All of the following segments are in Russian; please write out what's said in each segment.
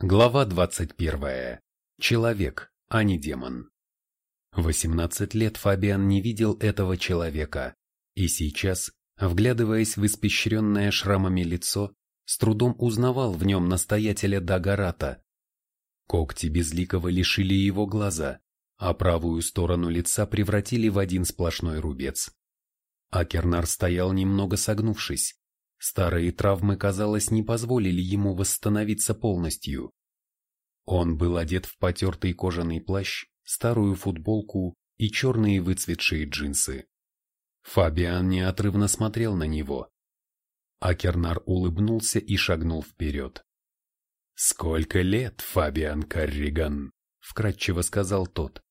Глава 21. Человек, а не демон. 18 лет Фабиан не видел этого человека, и сейчас, вглядываясь в испещренное шрамами лицо, с трудом узнавал в нем настоятеля Дагарата. Когти безликого лишили его глаза, а правую сторону лица превратили в один сплошной рубец. Акернар стоял немного согнувшись, Старые травмы, казалось, не позволили ему восстановиться полностью. Он был одет в потертый кожаный плащ, старую футболку и черные выцветшие джинсы. Фабиан неотрывно смотрел на него. Акернар улыбнулся и шагнул вперед. «Сколько лет, Фабиан Карриган?» — вкратчиво сказал тот.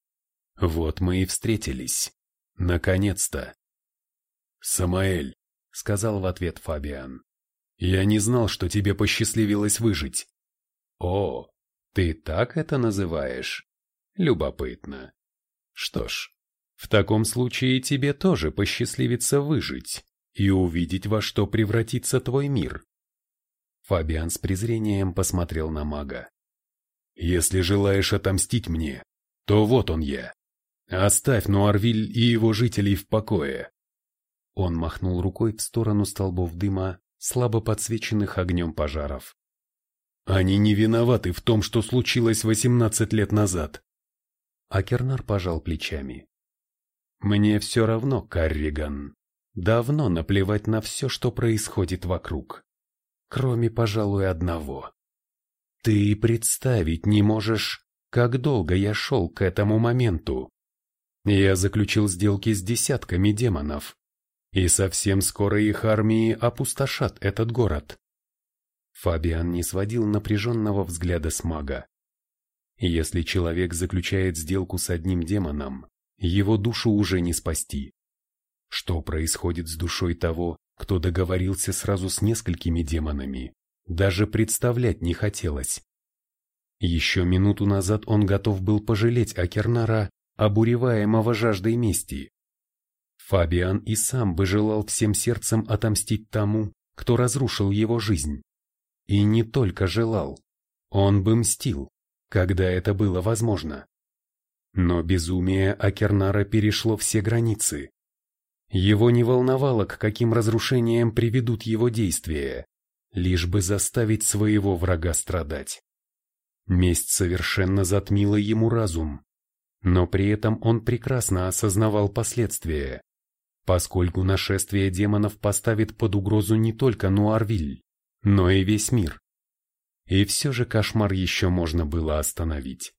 «Вот мы и встретились. Наконец-то!» «Самаэль, сказал в ответ Фабиан. Я не знал, что тебе посчастливилось выжить. О, ты так это называешь? Любопытно. Что ж, в таком случае тебе тоже посчастливится выжить и увидеть, во что превратится твой мир. Фабиан с презрением посмотрел на мага. Если желаешь отомстить мне, то вот он я. Оставь Нуарвиль и его жителей в покое. Он махнул рукой в сторону столбов дыма, слабо подсвеченных огнем пожаров. «Они не виноваты в том, что случилось восемнадцать лет назад!» Акернар пожал плечами. «Мне все равно, Карриган. Давно наплевать на все, что происходит вокруг. Кроме, пожалуй, одного. Ты представить не можешь, как долго я шел к этому моменту. Я заключил сделки с десятками демонов, и совсем скоро их армии опустошат этот город. Фабиан не сводил напряженного взгляда с мага. Если человек заключает сделку с одним демоном, его душу уже не спасти. Что происходит с душой того, кто договорился сразу с несколькими демонами, даже представлять не хотелось. Еще минуту назад он готов был пожалеть Акернара, обуреваемого жаждой мести. Фабиан и сам бы желал всем сердцем отомстить тому, кто разрушил его жизнь. И не только желал, он бы мстил, когда это было возможно. Но безумие Акернара перешло все границы. Его не волновало, к каким разрушениям приведут его действия, лишь бы заставить своего врага страдать. Месть совершенно затмила ему разум, но при этом он прекрасно осознавал последствия поскольку нашествие демонов поставит под угрозу не только Нуарвиль, но и весь мир. И все же кошмар еще можно было остановить.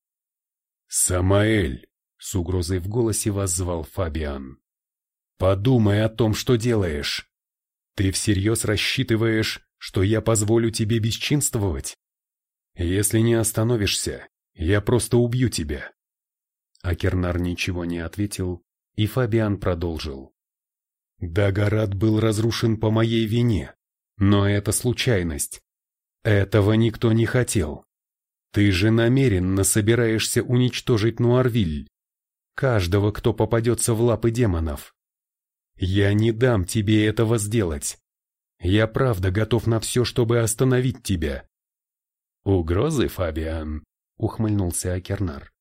«Самаэль!» — с угрозой в голосе воззвал Фабиан. «Подумай о том, что делаешь. Ты всерьез рассчитываешь, что я позволю тебе бесчинствовать? Если не остановишься, я просто убью тебя». Акернар ничего не ответил, и Фабиан продолжил. Дагорат был разрушен по моей вине, но это случайность. Этого никто не хотел. Ты же намеренно собираешься уничтожить Нуарвиль, каждого, кто попадется в лапы демонов. Я не дам тебе этого сделать. Я правда готов на все, чтобы остановить тебя. Угрозы, Фабиан, ухмыльнулся Акернар.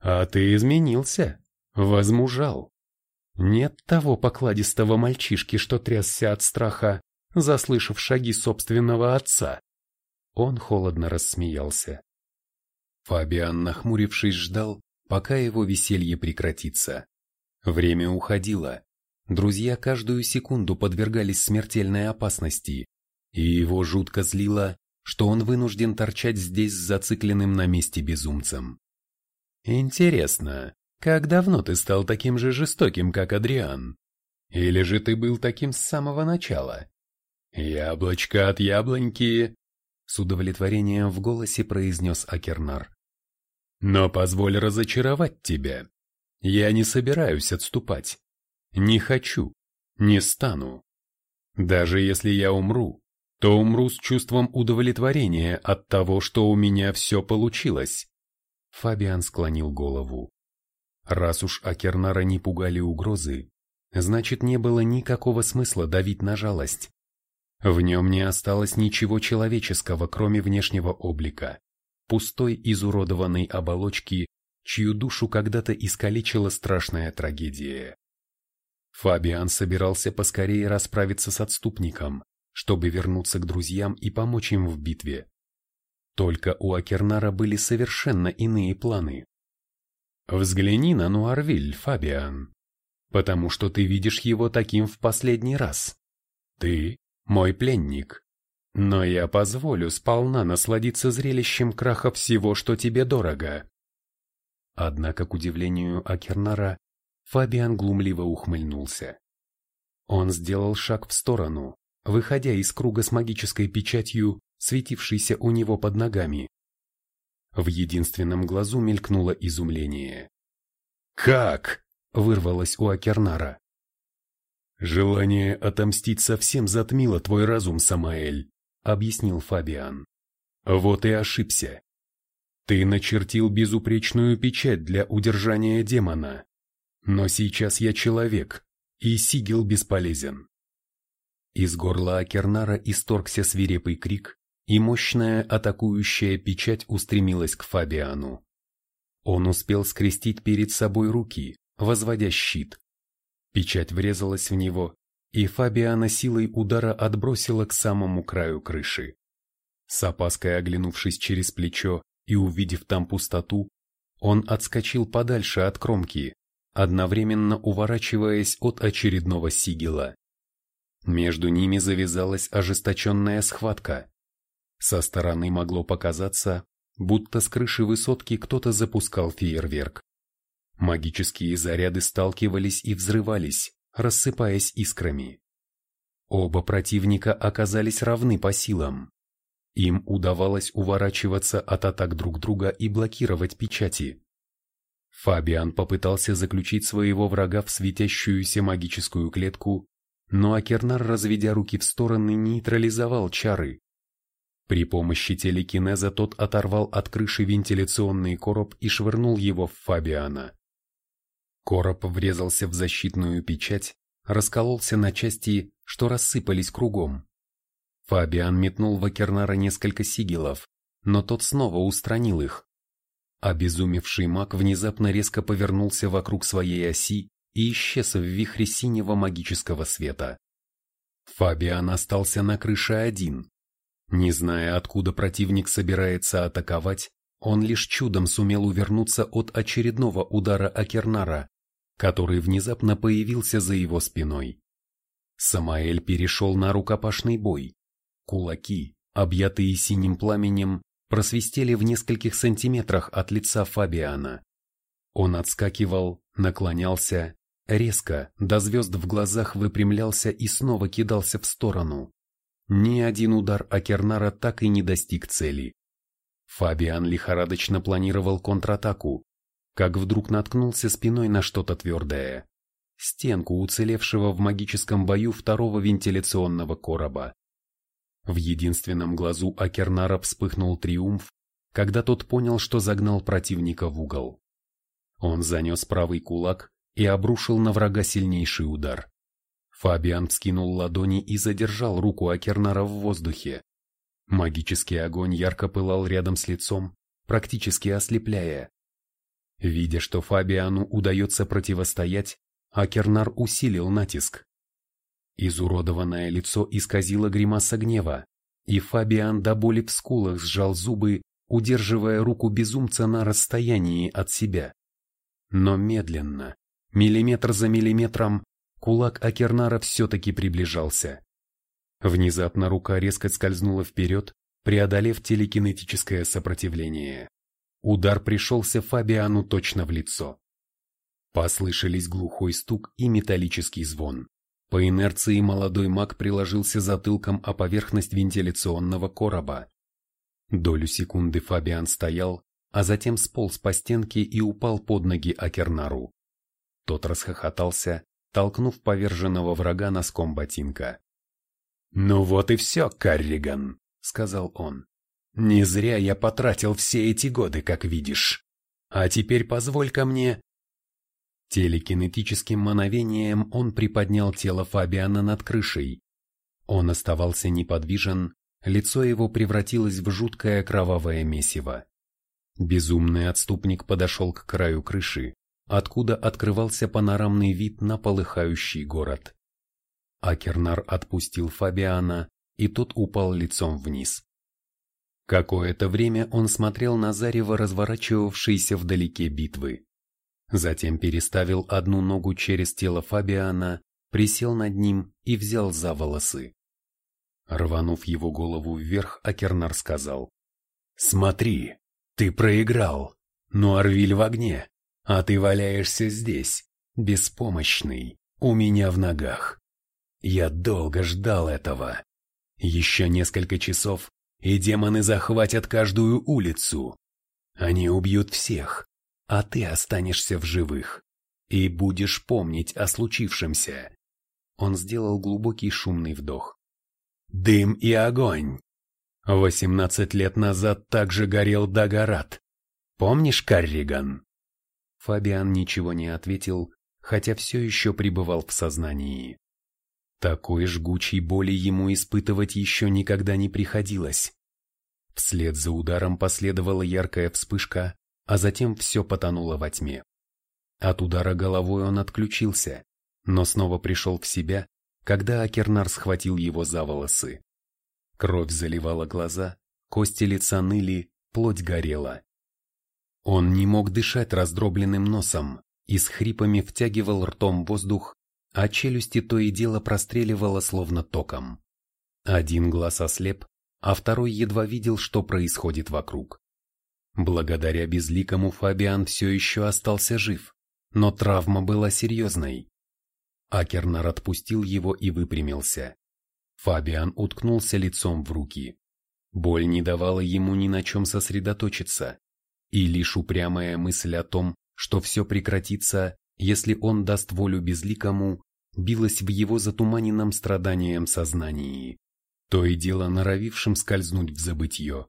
А ты изменился, возмужал. Нет того покладистого мальчишки, что трясся от страха, заслышав шаги собственного отца. Он холодно рассмеялся. Фабиан, нахмурившись, ждал, пока его веселье прекратится. Время уходило. Друзья каждую секунду подвергались смертельной опасности, и его жутко злило, что он вынужден торчать здесь с зацикленным на месте безумцем. Интересно, как давно ты стал таким же жестоким, как Адриан? Или же ты был таким с самого начала? Яблочко от яблоньки, с удовлетворением в голосе произнес Акернар. Но позволь разочаровать тебя. Я не собираюсь отступать. Не хочу, не стану. Даже если я умру, то умру с чувством удовлетворения от того, что у меня все получилось. Фабиан склонил голову. Раз уж Акернара не пугали угрозы, значит не было никакого смысла давить на жалость. В нем не осталось ничего человеческого, кроме внешнего облика. пустой изуродованной оболочки, чью душу когда-то искалечила страшная трагедия. Фабиан собирался поскорее расправиться с отступником, чтобы вернуться к друзьям и помочь им в битве. Только у Акернара были совершенно иные планы. Взгляни на Нуарвиль, Фабиан, потому что ты видишь его таким в последний раз. Ты мой пленник, но я позволю сполна насладиться зрелищем краха всего, что тебе дорого. Однако, к удивлению Акернара, Фабиан глумливо ухмыльнулся. Он сделал шаг в сторону, выходя из круга с магической печатью, светившейся у него под ногами. В единственном глазу мелькнуло изумление. «Как?» — вырвалось у Акернара. «Желание отомстить совсем затмило твой разум, Самаэль», — объяснил Фабиан. «Вот и ошибся. Ты начертил безупречную печать для удержания демона, но сейчас я человек, и сигил бесполезен. Из горла Акернара исторгся свирепый крик, и мощная атакующая печать устремилась к Фабиану. Он успел скрестить перед собой руки, возводя щит. Печать врезалась в него, и Фабиана силой удара отбросила к самому краю крыши. С опаской оглянувшись через плечо и увидев там пустоту, он отскочил подальше от кромки, одновременно уворачиваясь от очередного сигела. Между ними завязалась ожесточенная схватка. Со стороны могло показаться, будто с крыши высотки кто-то запускал фейерверк. Магические заряды сталкивались и взрывались, рассыпаясь искрами. Оба противника оказались равны по силам. Им удавалось уворачиваться от атак друг друга и блокировать печати. Фабиан попытался заключить своего врага в светящуюся магическую клетку, но Акернар, разведя руки в стороны, нейтрализовал чары. При помощи телекинеза тот оторвал от крыши вентиляционный короб и швырнул его в Фабиана. Короб врезался в защитную печать, раскололся на части, что рассыпались кругом. Фабиан метнул в Акернара несколько сигилов, но тот снова устранил их. Обезумевший маг внезапно резко повернулся вокруг своей оси и исчез в вихре синего магического света. Фабиан остался на крыше один. Не зная, откуда противник собирается атаковать, он лишь чудом сумел увернуться от очередного удара Акернара, который внезапно появился за его спиной. Самаэль перешел на рукопашный бой. Кулаки, объятые синим пламенем, просвистели в нескольких сантиметрах от лица Фабиана. Он отскакивал, наклонялся, резко, до звезд в глазах выпрямлялся и снова кидался в сторону. Ни один удар Акернара так и не достиг цели. Фабиан лихорадочно планировал контратаку, как вдруг наткнулся спиной на что-то твердое. Стенку уцелевшего в магическом бою второго вентиляционного короба. В единственном глазу Акернара вспыхнул триумф, когда тот понял, что загнал противника в угол. Он занес правый кулак и обрушил на врага сильнейший удар. Фабиан скинул ладони и задержал руку Акернара в воздухе. Магический огонь ярко пылал рядом с лицом, практически ослепляя. Видя, что Фабиану удается противостоять, Акернар усилил натиск. Изуродованное лицо исказило гримаса гнева, и Фабиан до боли в скулах сжал зубы, удерживая руку безумца на расстоянии от себя. Но медленно, миллиметр за миллиметром, кулак Акернара все-таки приближался. Внезапно рука резко скользнула вперед, преодолев телекинетическое сопротивление. Удар пришелся Фабиану точно в лицо. Послышались глухой стук и металлический звон. По инерции молодой маг приложился затылком о поверхность вентиляционного короба. Долю секунды Фабиан стоял, а затем сполз по стенке и упал под ноги Акернару. Тот расхохотался, толкнув поверженного врага носком ботинка. «Ну вот и все, Карриган», — сказал он. «Не зря я потратил все эти годы, как видишь. А теперь позволь-ка мне...» Телекинетическим мановением он приподнял тело Фабиана над крышей. Он оставался неподвижен, лицо его превратилось в жуткое кровавое месиво. Безумный отступник подошел к краю крыши, откуда открывался панорамный вид на полыхающий город. Акернар отпустил Фабиана, и тот упал лицом вниз. Какое-то время он смотрел на зарево разворачивавшейся вдалеке битвы. Затем переставил одну ногу через тело Фабиана, присел над ним и взял за волосы. Рванув его голову вверх, Акернар сказал. «Смотри, ты проиграл, но Арвиль в огне, а ты валяешься здесь, беспомощный, у меня в ногах. Я долго ждал этого. Еще несколько часов, и демоны захватят каждую улицу. Они убьют всех, а ты останешься в живых и будешь помнить о случившемся. Он сделал глубокий шумный вдох. Дым и огонь. Восемнадцать лет назад также горел Дагорат. Помнишь, Карриган? Фабиан ничего не ответил, хотя все еще пребывал в сознании. Такой жгучей боли ему испытывать еще никогда не приходилось. Вслед за ударом последовала яркая вспышка, а затем все потонуло во тьме. От удара головой он отключился, но снова пришел в себя когда Акернар схватил его за волосы. Кровь заливала глаза, кости лица ныли, плоть горела. Он не мог дышать раздробленным носом и с хрипами втягивал ртом воздух, а челюсти то и дело простреливало словно током. Один глаз ослеп, а второй едва видел, что происходит вокруг. Благодаря безликому Фабиан все еще остался жив, но травма была серьезной. Акернар отпустил его и выпрямился. Фабиан уткнулся лицом в руки. Боль не давала ему ни на чем сосредоточиться, и лишь упрямая мысль о том, что все прекратится, если он даст волю безликому, билась в его затуманенном страданием сознании, то и дело норовившим скользнуть в забытье.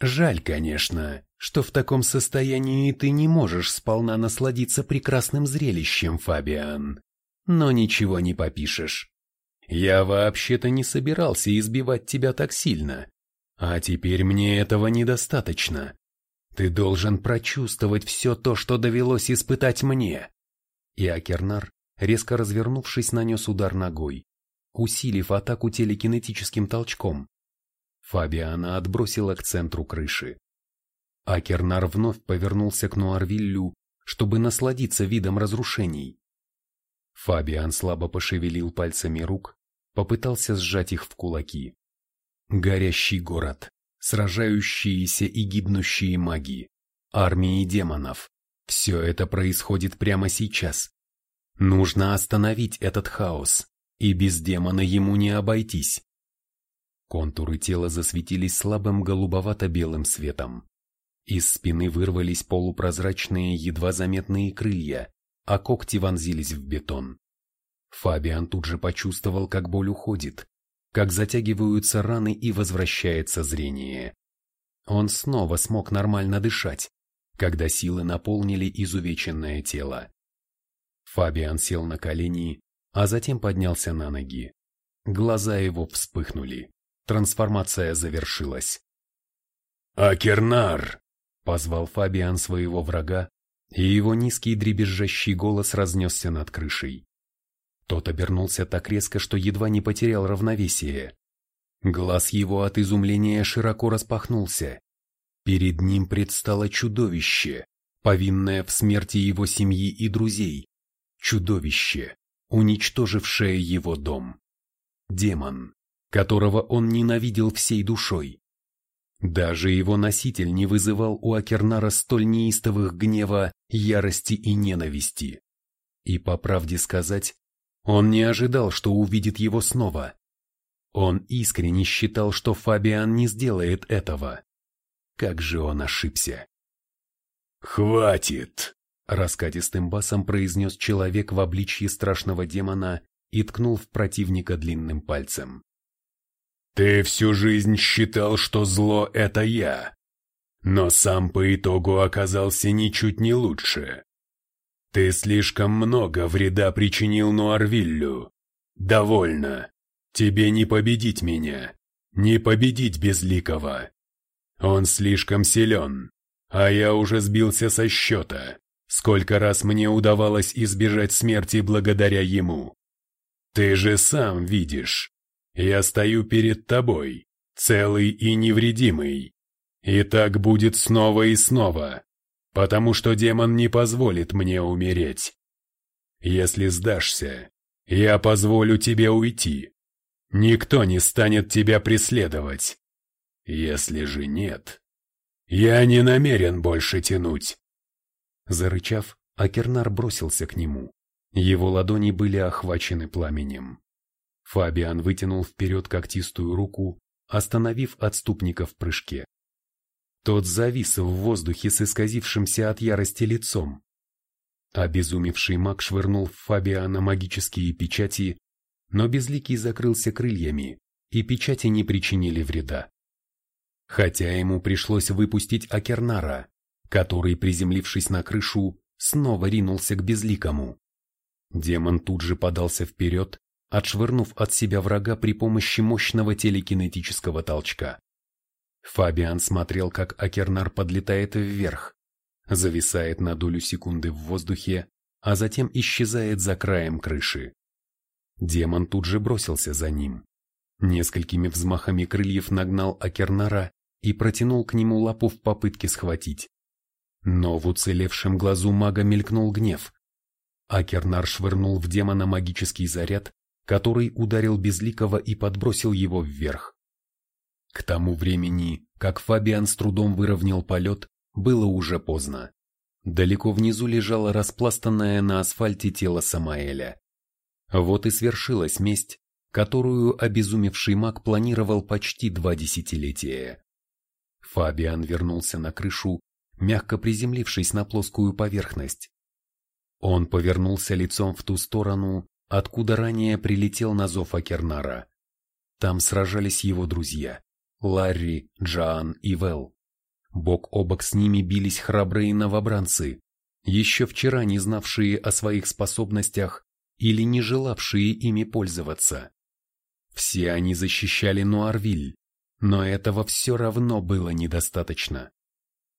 Жаль, конечно, что в таком состоянии ты не можешь сполна насладиться прекрасным зрелищем, Фабиан. Но ничего не попишешь. Я вообще-то не собирался избивать тебя так сильно. А теперь мне этого недостаточно. Ты должен прочувствовать все то, что довелось испытать мне. И Акернар, резко развернувшись, нанес удар ногой, усилив атаку телекинетическим толчком. Фабиана отбросила к центру крыши. Акернар вновь повернулся к Нуарвиллю, чтобы насладиться видом разрушений. Фабиан слабо пошевелил пальцами рук, попытался сжать их в кулаки. Горящий город, сражающиеся и гибнущие маги, армии демонов. Все это происходит прямо сейчас. Нужно остановить этот хаос, и без демона ему не обойтись. Контуры тела засветились слабым голубовато-белым светом. Из спины вырвались полупрозрачные, едва заметные крылья, а когти вонзились в бетон. Фабиан тут же почувствовал, как боль уходит, как затягиваются раны и возвращается зрение. Он снова смог нормально дышать, когда силы наполнили изувеченное тело. Фабиан сел на колени, а затем поднялся на ноги. Глаза его вспыхнули. Трансформация завершилась. «Акернар!» — позвал Фабиан своего врага, и его низкий дребезжащий голос разнесся над крышей. Тот обернулся так резко, что едва не потерял равновесие. Глаз его от изумления широко распахнулся. Перед ним предстало чудовище, повинное в смерти его семьи и друзей. Чудовище, уничтожившее его дом. Демон, которого он ненавидел всей душой. Даже его носитель не вызывал у Акернара столь неистовых гнева, ярости и ненависти. И по правде сказать, он не ожидал, что увидит его снова. Он искренне считал, что Фабиан не сделает этого. Как же он ошибся. «Хватит!» — раскатистым басом произнес человек в обличье страшного демона и ткнул в противника длинным пальцем. Ты всю жизнь считал, что зло — это я. Но сам по итогу оказался ничуть не лучше. Ты слишком много вреда причинил Нуарвиллю. Довольно. Тебе не победить меня. Не победить Безликого. Он слишком силен. А я уже сбился со счета, сколько раз мне удавалось избежать смерти благодаря ему. Ты же сам видишь, я стою перед тобой, целый и невредимый. И так будет снова и снова, потому что демон не позволит мне умереть. Если сдашься, я позволю тебе уйти. Никто не станет тебя преследовать. Если же нет, я не намерен больше тянуть. Зарычав, Акернар бросился к нему. Его ладони были охвачены пламенем. Фабиан вытянул вперед когтистую руку, остановив отступника в прыжке. Тот завис в воздухе с исказившимся от ярости лицом. Обезумевший маг швырнул в Фабиана магические печати, но Безликий закрылся крыльями, и печати не причинили вреда. Хотя ему пришлось выпустить Акернара, который, приземлившись на крышу, снова ринулся к Безликому. Демон тут же подался вперед, отшвырнув от себя врага при помощи мощного телекинетического толчка. Фабиан смотрел, как Акернар подлетает вверх, зависает на долю секунды в воздухе, а затем исчезает за краем крыши. Демон тут же бросился за ним. Несколькими взмахами крыльев нагнал Акернара и протянул к нему лапу в попытке схватить. Но в уцелевшем глазу мага мелькнул гнев. Акернар швырнул в демона магический заряд, который ударил Безликого и подбросил его вверх. К тому времени, как Фабиан с трудом выровнял полет, было уже поздно. Далеко внизу лежало распластанное на асфальте тело Самаэля. Вот и свершилась месть, которую обезумевший маг планировал почти два десятилетия. Фабиан вернулся на крышу, мягко приземлившись на плоскую поверхность. Он повернулся лицом в ту сторону, откуда ранее прилетел на зов Акернара. Там сражались его друзья – Ларри, Джоан и Вэл. Бок о бок с ними бились храбрые новобранцы, еще вчера не знавшие о своих способностях или не желавшие ими пользоваться. Все они защищали Нуарвиль, но этого все равно было недостаточно.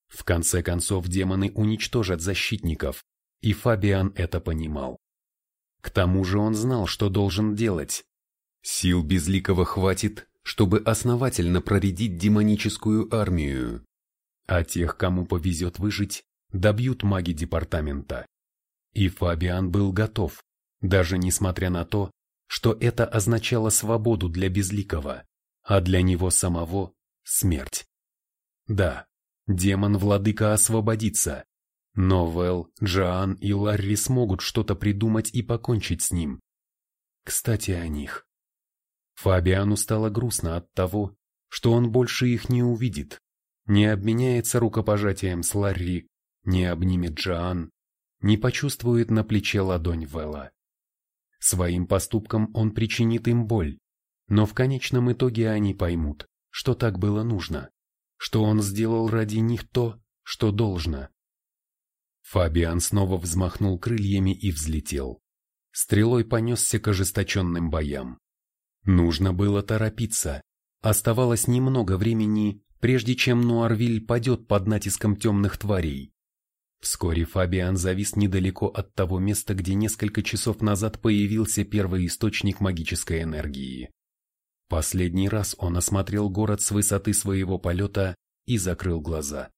В конце концов демоны уничтожат защитников, и Фабиан это понимал. К тому же он знал, что должен делать. Сил Безликого хватит, чтобы основательно проредить демоническую армию а тех, кому повезет выжить, добьют маги департамента. И Фабиан был готов, даже несмотря на то, что это означало свободу для Безликого, а для него самого – смерть. Да, демон-владыка освободится, но Вэл, Джоан и Ларри смогут что-то придумать и покончить с ним. Кстати, о них. Фабиану стало грустно от того, что он больше их не увидит не обменяется рукопожатием с Ларри, не обнимет Джоан, не почувствует на плече ладонь Вэлла. Своим поступком он причинит им боль, но в конечном итоге они поймут, что так было нужно, что он сделал ради них то, что должно. Фабиан снова взмахнул крыльями и взлетел. Стрелой понесся к ожесточенным боям. Нужно было торопиться. Оставалось немного времени, прежде чем Нуарвиль падет под натиском темных тварей. Вскоре Фабиан завис недалеко от того места, где несколько часов назад появился первый источник магической энергии. Последний раз он осмотрел город с высоты своего полета и закрыл глаза.